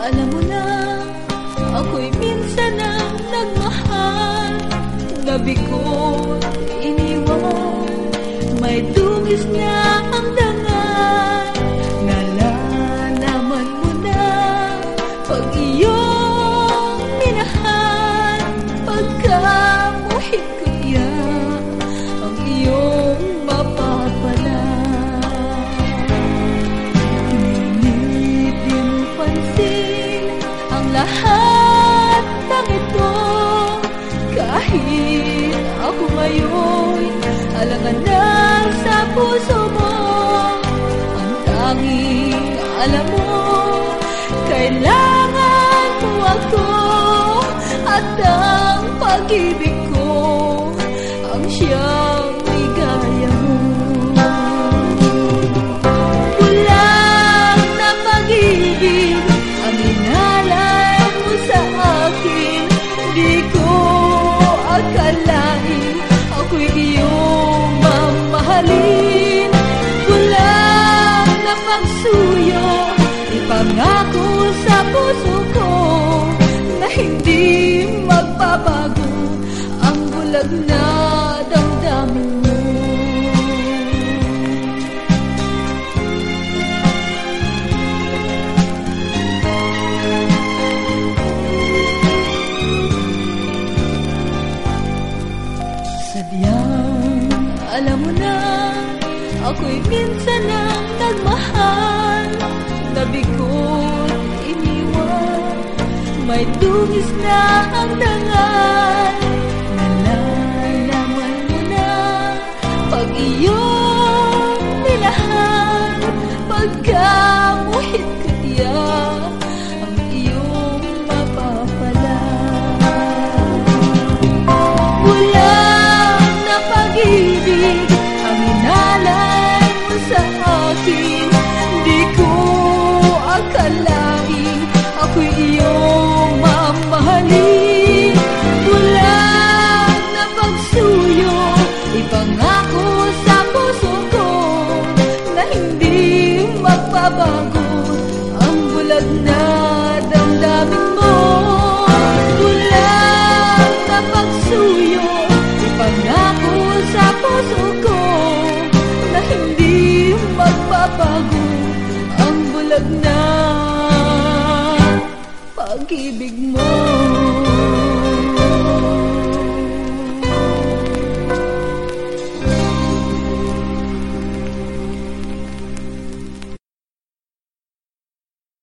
Alam mo na Ako'y minsan ang nagmahal. Gabi ko iniwan May dugis niya lahat ng ito. Kahit ako ngayon Alanganan sa puso mo. Ang tanging alam mo Kailangan mo ako At ang pag-ibig ko. Ang siyang Ipangako sa puso ko hindi magbabago Ang bulag mo na Ako'y minsan ang nagmahal. Tabi ko't iniwan. May dungis na ang dangal na pag-ibig mo.